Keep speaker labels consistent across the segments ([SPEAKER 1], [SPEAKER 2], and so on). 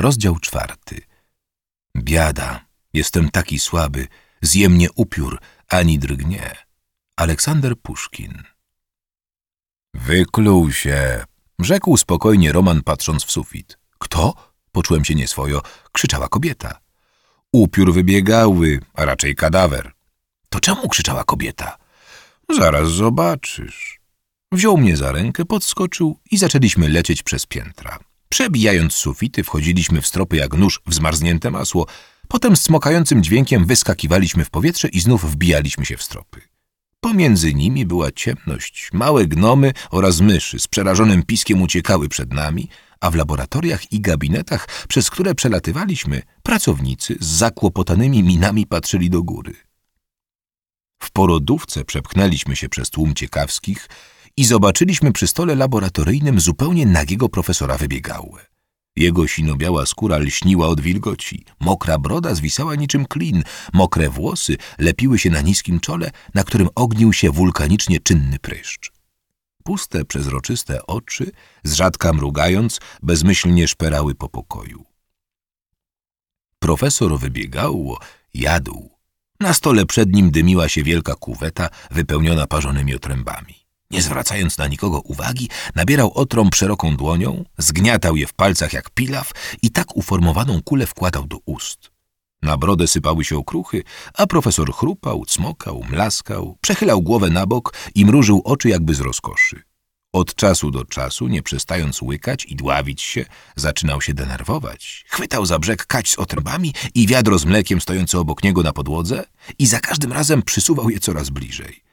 [SPEAKER 1] Rozdział czwarty. Biada, jestem taki słaby, zje mnie upiór, ani drgnie. Aleksander Puszkin. Wykluł się, rzekł spokojnie Roman patrząc w sufit. Kto? Poczułem się nieswojo, krzyczała kobieta. Upiór wybiegały, a raczej kadawer. To czemu krzyczała kobieta? Zaraz zobaczysz. Wziął mnie za rękę, podskoczył i zaczęliśmy lecieć przez piętra. Przebijając sufity, wchodziliśmy w stropy jak nóż w zmarznięte masło. Potem z smokającym dźwiękiem wyskakiwaliśmy w powietrze i znów wbijaliśmy się w stropy. Pomiędzy nimi była ciemność. Małe gnomy oraz myszy z przerażonym piskiem uciekały przed nami, a w laboratoriach i gabinetach, przez które przelatywaliśmy, pracownicy z zakłopotanymi minami patrzyli do góry. W porodówce przepchnęliśmy się przez tłum ciekawskich i zobaczyliśmy przy stole laboratoryjnym zupełnie nagiego profesora Wybiegałę. Jego sinobiała skóra lśniła od wilgoci, mokra broda zwisała niczym klin, mokre włosy lepiły się na niskim czole, na którym ognił się wulkanicznie czynny pryszcz. Puste, przezroczyste oczy, z rzadka mrugając, bezmyślnie szperały po pokoju. Profesor Wybiegało jadł. Na stole przed nim dymiła się wielka kuweta wypełniona parzonymi otrębami. Nie zwracając na nikogo uwagi, nabierał otrąb szeroką dłonią, zgniatał je w palcach jak pilaw i tak uformowaną kulę wkładał do ust. Na brodę sypały się okruchy, a profesor chrupał, cmokał, mlaskał, przechylał głowę na bok i mrużył oczy jakby z rozkoszy. Od czasu do czasu, nie przestając łykać i dławić się, zaczynał się denerwować. Chwytał za brzeg kać z otrębami i wiadro z mlekiem stojące obok niego na podłodze i za każdym razem przysuwał je coraz bliżej.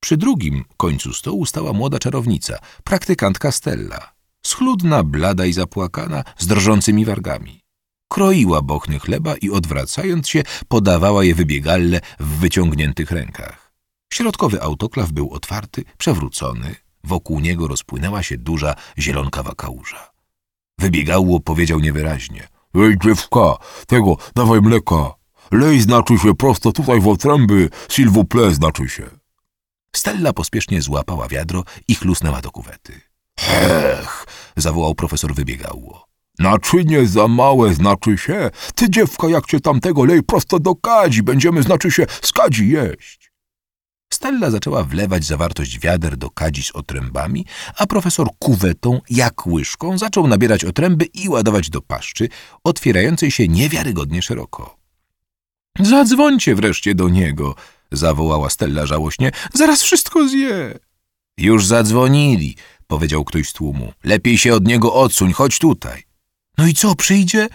[SPEAKER 1] Przy drugim końcu stołu stała młoda czarownica, praktykantka Stella. Schludna, blada i zapłakana, z drżącymi wargami. Kroiła bochny chleba i odwracając się, podawała je wybiegalle w wyciągniętych rękach. Środkowy autoklaw był otwarty, przewrócony. Wokół niego rozpłynęła się duża, zielonkawa kałuża. Wybiegało powiedział niewyraźnie.
[SPEAKER 2] Ej, dziewka, tego, dawaj mleka. Lej znaczy się prosto tutaj w otręby, s'il vous plaît znaczy się.
[SPEAKER 1] Stella pospiesznie złapała wiadro i chlusnęła do kuwety. Hech, zawołał profesor Wybiegało.
[SPEAKER 2] Naczynie za małe znaczy się. Ty dziewka, jak cię tamtego lej prosto do kadzi, będziemy znaczy się z kadzi jeść.
[SPEAKER 1] Stella zaczęła wlewać zawartość wiader do kadzi z otrębami, a profesor kuwetą, jak łyżką, zaczął nabierać otręby i ładować do paszczy, otwierającej się niewiarygodnie szeroko. Zadzwońcie wreszcie do niego, zawołała Stella żałośnie. Zaraz wszystko zje. Już zadzwonili, powiedział ktoś z tłumu. Lepiej się od niego odsuń, chodź tutaj. No i co, przyjdzie?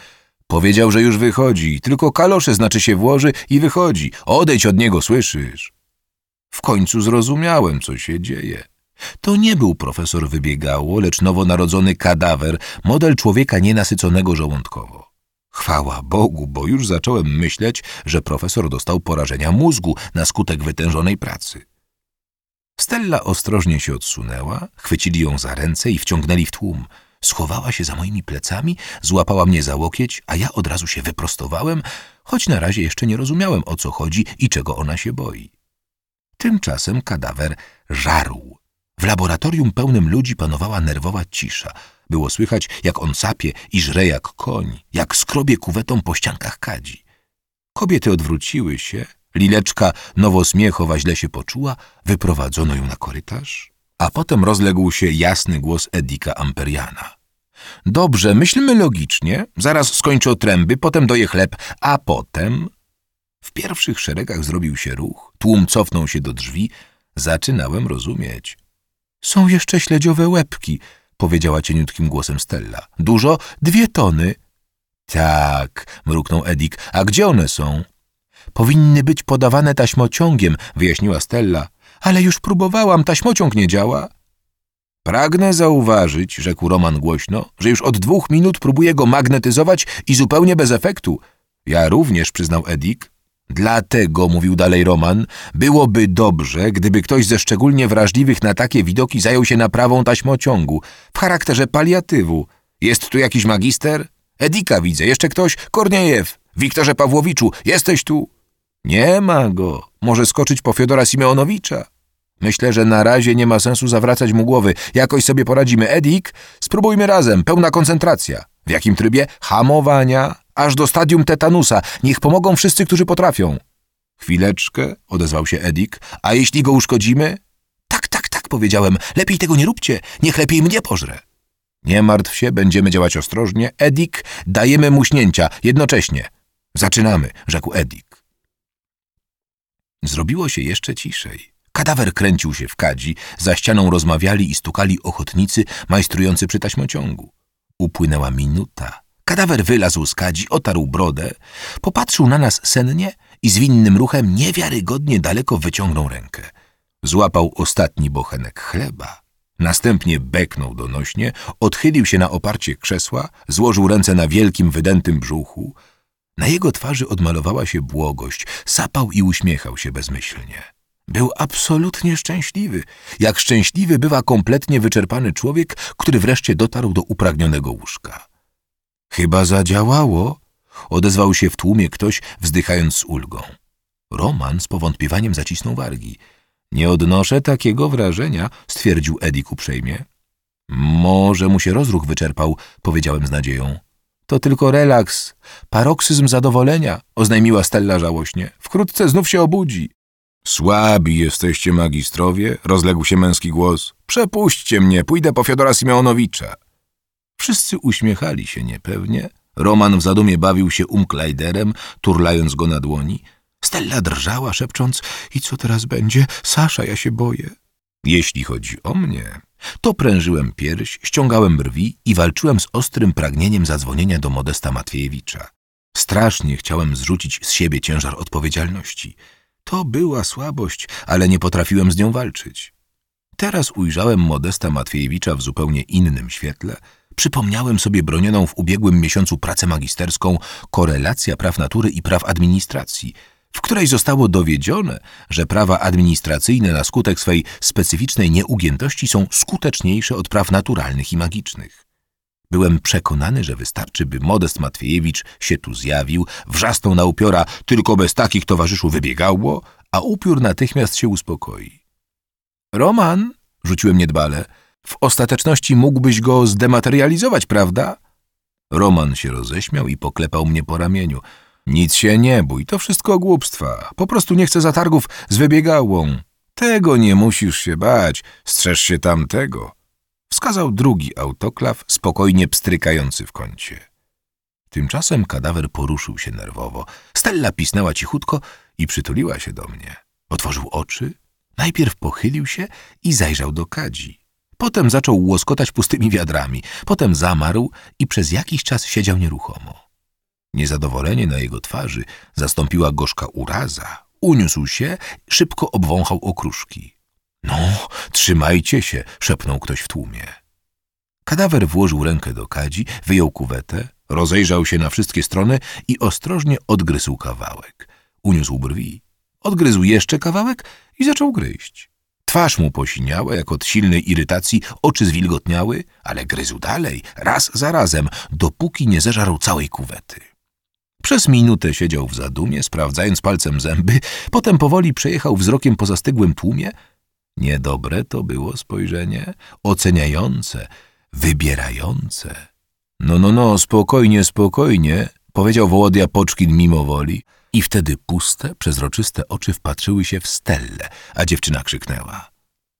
[SPEAKER 1] Powiedział, że już wychodzi, tylko kalosze znaczy się włoży i wychodzi. Odejdź od niego, słyszysz? W końcu zrozumiałem, co się dzieje. To nie był profesor wybiegało, lecz nowonarodzony kadawer, model człowieka nienasyconego żołądkowo. Chwała Bogu, bo już zacząłem myśleć, że profesor dostał porażenia mózgu na skutek wytężonej pracy. Stella ostrożnie się odsunęła, chwycili ją za ręce i wciągnęli w tłum. Schowała się za moimi plecami, złapała mnie za łokieć, a ja od razu się wyprostowałem, choć na razie jeszcze nie rozumiałem, o co chodzi i czego ona się boi. Tymczasem kadawer żarł. W laboratorium pełnym ludzi panowała nerwowa cisza. Było słychać, jak on sapie i żre jak koń, jak skrobie kuwetą po ściankach kadzi. Kobiety odwróciły się, Lileczka nowosmiechowa źle się poczuła, wyprowadzono ją na korytarz, a potem rozległ się jasny głos Edika Amperiana. Dobrze, myślmy logicznie, zaraz skończę otręby, potem doje chleb, a potem... W pierwszych szeregach zrobił się ruch, tłum cofnął się do drzwi, zaczynałem rozumieć. Są jeszcze śledziowe łebki, powiedziała cieniutkim głosem Stella. Dużo? Dwie tony. Tak, mruknął Edik. A gdzie one są? Powinny być podawane taśmociągiem, wyjaśniła Stella. Ale już próbowałam, taśmociąg nie działa. Pragnę zauważyć, rzekł Roman głośno, że już od dwóch minut próbuję go magnetyzować i zupełnie bez efektu. Ja również, przyznał Edik. Dlatego, mówił dalej Roman, byłoby dobrze, gdyby ktoś ze szczególnie wrażliwych na takie widoki zajął się naprawą taśmociągu w charakterze paliatywu. Jest tu jakiś magister? Edika widzę. Jeszcze ktoś? Korniejew. Wiktorze Pawłowiczu, jesteś tu? Nie ma go. Może skoczyć po Fiodora Simeonowicza. Myślę, że na razie nie ma sensu zawracać mu głowy. Jakoś sobie poradzimy. Edik, spróbujmy razem. Pełna koncentracja. W jakim trybie? Hamowania, aż do stadium tetanusa. Niech pomogą wszyscy, którzy potrafią. Chwileczkę, odezwał się Edik. A jeśli go uszkodzimy? Tak, tak, tak, powiedziałem. Lepiej tego nie róbcie. Niech lepiej mnie pożre. Nie martw się, będziemy działać ostrożnie. Edik, dajemy mu śnięcia, jednocześnie. Zaczynamy, rzekł Edik. Zrobiło się jeszcze ciszej. Kadawer kręcił się w kadzi, za ścianą rozmawiali i stukali ochotnicy majstrujący przy taśmociągu. Upłynęła minuta. Kadawer wylazł z kadzi, otarł brodę, popatrzył na nas sennie i zwinnym ruchem niewiarygodnie daleko wyciągnął rękę. Złapał ostatni bochenek chleba. Następnie beknął donośnie, odchylił się na oparcie krzesła, złożył ręce na wielkim, wydętym brzuchu. Na jego twarzy odmalowała się błogość, sapał i uśmiechał się bezmyślnie. Był absolutnie szczęśliwy, jak szczęśliwy bywa kompletnie wyczerpany człowiek, który wreszcie dotarł do upragnionego łóżka. Chyba zadziałało, odezwał się w tłumie ktoś, wzdychając z ulgą. Roman z powątpiewaniem zacisnął wargi. Nie odnoszę takiego wrażenia, stwierdził Edik uprzejmie. Może mu się rozruch wyczerpał, powiedziałem z nadzieją. To tylko relaks, paroksyzm zadowolenia, oznajmiła Stella żałośnie. Wkrótce znów się obudzi. Słabi jesteście, magistrowie, rozległ się męski głos. Przepuśćcie mnie, pójdę po Fiodora Simeonowicza. Wszyscy uśmiechali się niepewnie. Roman w zadumie bawił się umklajderem, turlając go na dłoni. Stella drżała, szepcząc, i co teraz będzie? Sasza, ja się boję. Jeśli chodzi o mnie, to prężyłem pierś, ściągałem brwi i walczyłem z ostrym pragnieniem zadzwonienia do Modesta Matwiejewicza. Strasznie chciałem zrzucić z siebie ciężar odpowiedzialności. To była słabość, ale nie potrafiłem z nią walczyć. Teraz ujrzałem Modesta Matwiejewicza w zupełnie innym świetle. Przypomniałem sobie bronioną w ubiegłym miesiącu pracę magisterską Korelacja praw natury i praw administracji, w której zostało dowiedzione, że prawa administracyjne na skutek swej specyficznej nieugiętości są skuteczniejsze od praw naturalnych i magicznych. Byłem przekonany, że wystarczy, by Modest Matwiejewicz się tu zjawił, wrzasnął na upiora, tylko bez takich towarzyszu wybiegało, a upiór natychmiast się uspokoi. Roman, rzuciłem niedbale, w ostateczności mógłbyś go zdematerializować, prawda? Roman się roześmiał i poklepał mnie po ramieniu. Nic się nie bój, to wszystko głupstwa. Po prostu nie chcę zatargów z wybiegałą. Tego nie musisz się bać, strzeż się tamtego. Wskazał drugi autoklaw, spokojnie pstrykający w kącie. Tymczasem kadawer poruszył się nerwowo. Stella pisnęła cichutko i przytuliła się do mnie. Otworzył oczy, najpierw pochylił się i zajrzał do kadzi. Potem zaczął łoskotać pustymi wiadrami, potem zamarł i przez jakiś czas siedział nieruchomo. Niezadowolenie na jego twarzy zastąpiła gorzka uraza. Uniósł się, szybko obwąchał okruszki. No, trzymajcie się, szepnął ktoś w tłumie. Kadawer włożył rękę do kadzi, wyjął kuwetę, rozejrzał się na wszystkie strony i ostrożnie odgryzł kawałek. Uniósł brwi, odgryzł jeszcze kawałek i zaczął gryźć. Twarz mu posiniała, jak od silnej irytacji, oczy zwilgotniały, ale gryzł dalej, raz za razem, dopóki nie zeżarł całej kuwety. Przez minutę siedział w zadumie, sprawdzając palcem zęby, potem powoli przejechał wzrokiem po zastygłym tłumie. Niedobre to było spojrzenie, oceniające, wybierające. No, no, no, spokojnie, spokojnie, powiedział Wołodia Poczkin mimo woli i wtedy puste, przezroczyste oczy wpatrzyły się w Stellę, a dziewczyna krzyknęła.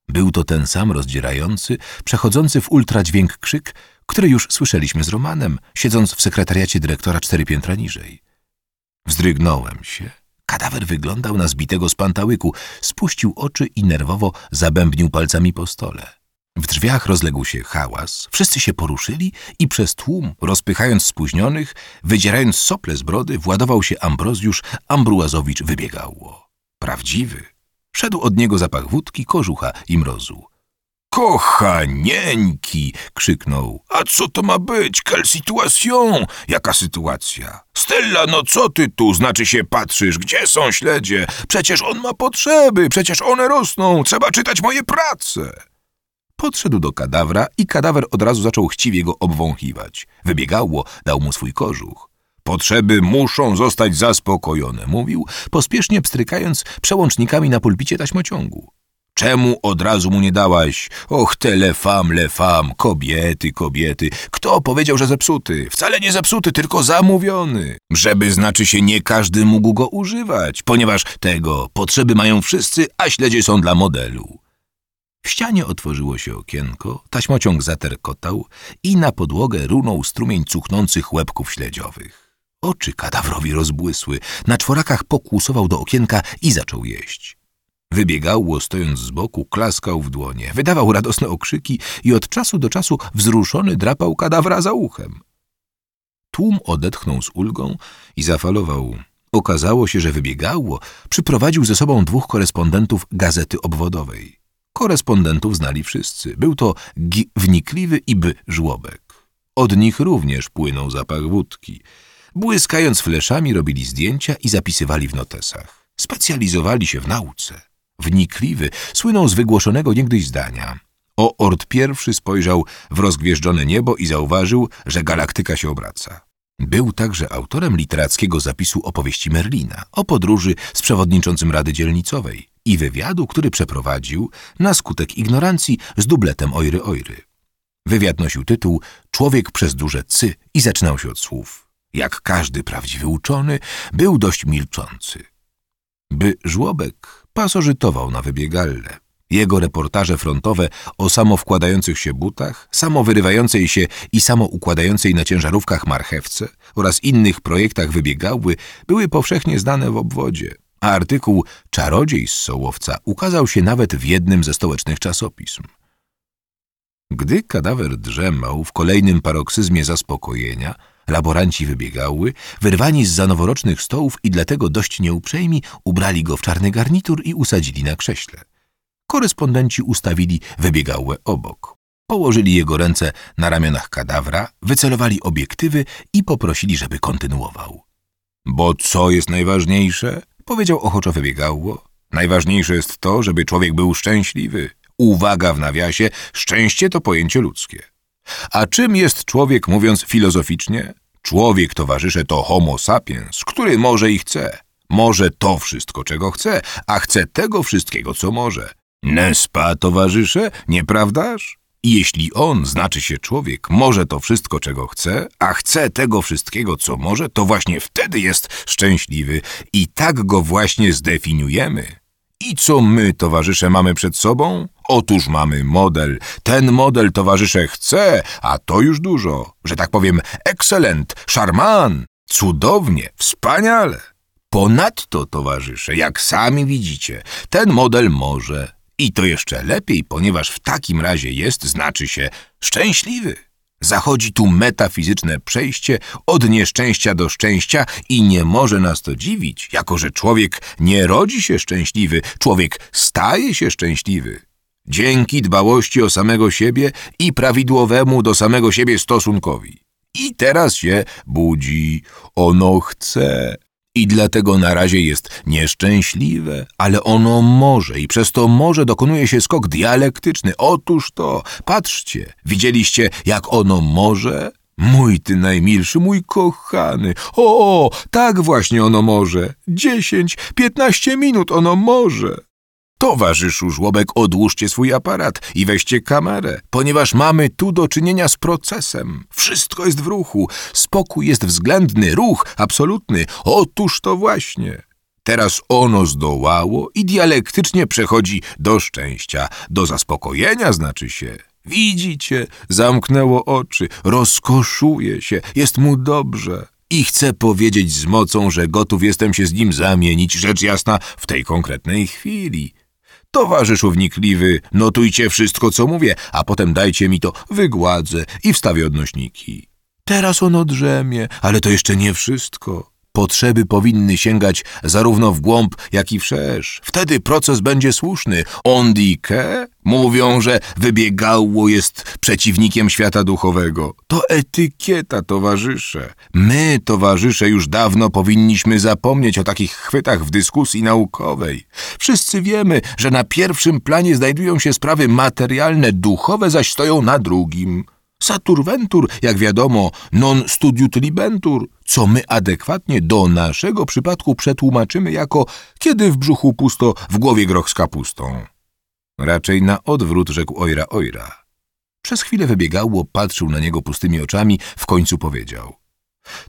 [SPEAKER 1] Był to ten sam rozdzierający, przechodzący w ultradźwięk krzyk, który już słyszeliśmy z Romanem, siedząc w sekretariacie dyrektora cztery piętra niżej. Wzdrygnąłem się. Kadawer wyglądał na zbitego z pantałyku, spuścił oczy i nerwowo zabębnił palcami po stole. W drzwiach rozległ się hałas, wszyscy się poruszyli i przez tłum, rozpychając spóźnionych, wydzierając sople z brody, władował się Ambrozjusz Ambruazowicz wybiegało. Prawdziwy. Szedł od niego zapach wódki, kożucha i mrozu. Kochanieńki! krzyknął. A co to ma być? Quelle situation? Jaka sytuacja? Stella, no co ty tu? Znaczy się patrzysz, gdzie są śledzie? Przecież on ma potrzeby, przecież one rosną, trzeba czytać moje prace. Podszedł do kadawra i kadawer od razu zaczął chciwie go obwąchiwać. Wybiegało, dał mu swój kożuch. Potrzeby muszą zostać zaspokojone, mówił, pospiesznie pstrykając przełącznikami na pulpicie taśmociągu. Czemu od razu mu nie dałaś? Och, te lefam, lefam, kobiety, kobiety. Kto powiedział, że zepsuty? Wcale nie zepsuty, tylko zamówiony. Żeby znaczy się nie każdy mógł go używać, ponieważ tego potrzeby mają wszyscy, a śledzie są dla modelu. W ścianie otworzyło się okienko, taśmociąg zaterkotał i na podłogę runął strumień cuchnących łebków śledziowych. Oczy kadawrowi rozbłysły, na czworakach pokłusował do okienka i zaczął jeść. Wybiegało, stojąc z boku, klaskał w dłonie, wydawał radosne okrzyki i od czasu do czasu wzruszony drapał kadawra za uchem. Tłum odetchnął z ulgą i zafalował. Okazało się, że wybiegało, przyprowadził ze sobą dwóch korespondentów gazety obwodowej. Korespondentów znali wszyscy. Był to. Wnikliwy i B. Żłobek. Od nich również płynął zapach wódki. Błyskając fleszami robili zdjęcia i zapisywali w notesach. Specjalizowali się w nauce. Wnikliwy słynął z wygłoszonego niegdyś zdania. O Ord pierwszy spojrzał w rozgwieżdżone niebo i zauważył, że galaktyka się obraca. Był także autorem literackiego zapisu opowieści Merlina o podróży z przewodniczącym Rady Dzielnicowej i wywiadu, który przeprowadził na skutek ignorancji z dubletem Ojry Ojry. Wywiad nosił tytuł Człowiek przez duże cy i zaczynał się od słów. Jak każdy prawdziwy uczony, był dość milczący. By żłobek pasożytował na wybiegalle. Jego reportaże frontowe o samowkładających się butach, samowyrywającej się i samoukładającej na ciężarówkach marchewce oraz innych projektach wybiegały były powszechnie znane w obwodzie, a artykuł Czarodziej z Sołowca ukazał się nawet w jednym ze stołecznych czasopism. Gdy kadawer drzemał w kolejnym paroksyzmie zaspokojenia, laboranci wybiegały, wyrwani z za noworocznych stołów i dlatego dość nieuprzejmi, ubrali go w czarny garnitur i usadzili na krześle. Korespondenci ustawili wybiegałe obok. Położyli jego ręce na ramionach kadawra, wycelowali obiektywy i poprosili, żeby kontynuował. Bo co jest najważniejsze? Powiedział ochoczo wybiegało. Najważniejsze jest to, żeby człowiek był szczęśliwy. Uwaga w nawiasie, szczęście to pojęcie ludzkie. A czym jest człowiek, mówiąc filozoficznie? Człowiek, towarzysze, to homo sapiens, który może i chce. Może to wszystko, czego chce, a chce tego wszystkiego, co może. Nespa, towarzysze, nieprawdaż? Jeśli on, znaczy się człowiek, może to wszystko, czego chce, a chce tego wszystkiego, co może, to właśnie wtedy jest szczęśliwy i tak go właśnie zdefiniujemy. I co my, towarzysze, mamy przed sobą? Otóż mamy model. Ten model, towarzysze, chce, a to już dużo. Że tak powiem, excellent, charmant, cudownie, wspaniale. Ponadto, towarzysze, jak sami widzicie, ten model może. I to jeszcze lepiej, ponieważ w takim razie jest, znaczy się, szczęśliwy. Zachodzi tu metafizyczne przejście od nieszczęścia do szczęścia i nie może nas to dziwić, jako że człowiek nie rodzi się szczęśliwy, człowiek staje się szczęśliwy. Dzięki dbałości o samego siebie i prawidłowemu do samego siebie stosunkowi. I teraz się budzi, ono chce. I dlatego na razie jest nieszczęśliwe, ale ono może i przez to może dokonuje się skok dialektyczny. Otóż to, patrzcie, widzieliście jak ono może? Mój ty najmilszy, mój kochany. O, tak właśnie ono może. Dziesięć, piętnaście minut ono może. Towarzyszu żłobek, odłóżcie swój aparat i weźcie kamerę, ponieważ mamy tu do czynienia z procesem. Wszystko jest w ruchu. Spokój jest względny, ruch absolutny. Otóż to właśnie. Teraz ono zdołało i dialektycznie przechodzi do szczęścia, do zaspokojenia znaczy się. Widzicie, zamknęło oczy, rozkoszuje się, jest mu dobrze. I chcę powiedzieć z mocą, że gotów jestem się z nim zamienić, rzecz jasna, w tej konkretnej chwili. Towarzyszu wnikliwy, notujcie wszystko, co mówię, a potem dajcie mi to, wygładzę i wstawię odnośniki. Teraz ono drzemie, ale to jeszcze nie wszystko. Potrzeby powinny sięgać zarówno w głąb, jak i wszerz. Wtedy proces będzie słuszny. On dike mówią, że wybiegało jest przeciwnikiem świata duchowego. To etykieta, towarzysze. My, towarzysze, już dawno powinniśmy zapomnieć o takich chwytach w dyskusji naukowej. Wszyscy wiemy, że na pierwszym planie znajdują się sprawy materialne, duchowe zaś stoją na drugim. Saturventur, jak wiadomo, non studiut libentur, co my adekwatnie do naszego przypadku przetłumaczymy jako kiedy w brzuchu pusto, w głowie groch z kapustą. Raczej na odwrót, rzekł Ojra Ojra. Przez chwilę wybiegało, patrzył na niego pustymi oczami, w końcu powiedział.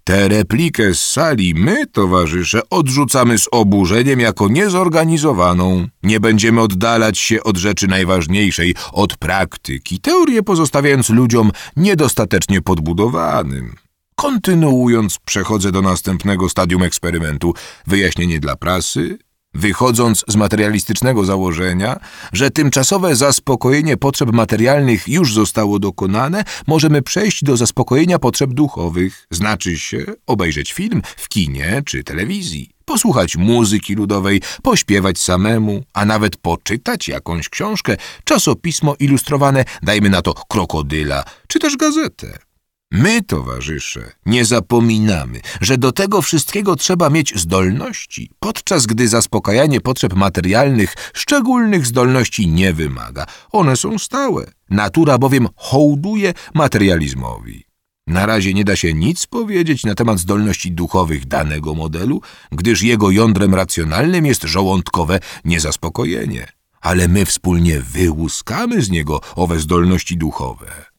[SPEAKER 1] Tę replikę z sali my, towarzysze, odrzucamy z oburzeniem jako niezorganizowaną. Nie będziemy oddalać się od rzeczy najważniejszej, od praktyki, teorię pozostawiając ludziom niedostatecznie podbudowanym. Kontynuując, przechodzę do następnego stadium eksperymentu. Wyjaśnienie dla prasy. Wychodząc z materialistycznego założenia, że tymczasowe zaspokojenie potrzeb materialnych już zostało dokonane, możemy przejść do zaspokojenia potrzeb duchowych. Znaczy się obejrzeć film w kinie czy telewizji, posłuchać muzyki ludowej, pośpiewać samemu, a nawet poczytać jakąś książkę, czasopismo ilustrowane, dajmy na to krokodyla, czy też gazetę. My, towarzysze, nie zapominamy, że do tego wszystkiego trzeba mieć zdolności, podczas gdy zaspokajanie potrzeb materialnych szczególnych zdolności nie wymaga. One są stałe. Natura bowiem hołduje materializmowi. Na razie nie da się nic powiedzieć na temat zdolności duchowych danego modelu, gdyż jego jądrem racjonalnym jest żołądkowe niezaspokojenie. Ale my wspólnie wyłuskamy z niego owe zdolności duchowe.